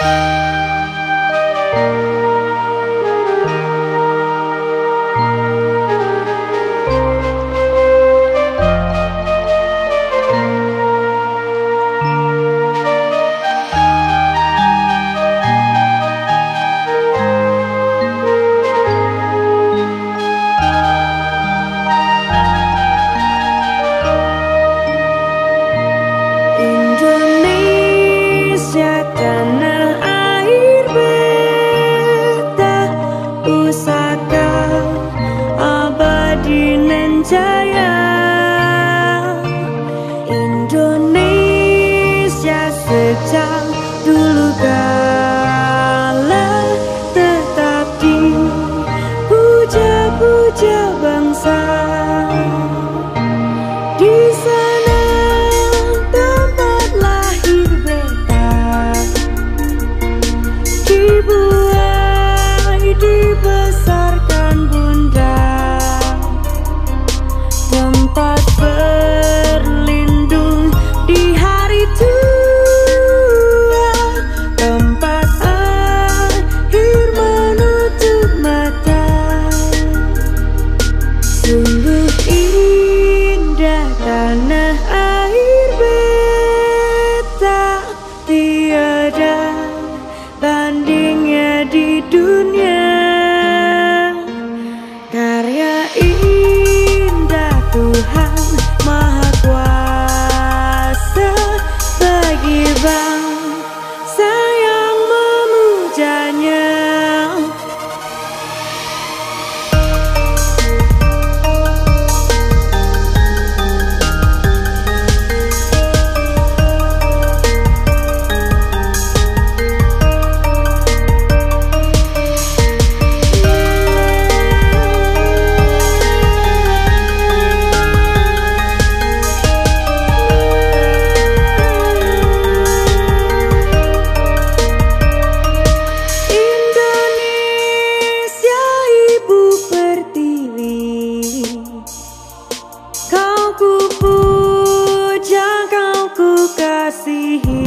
you Kau ku puja, I see him.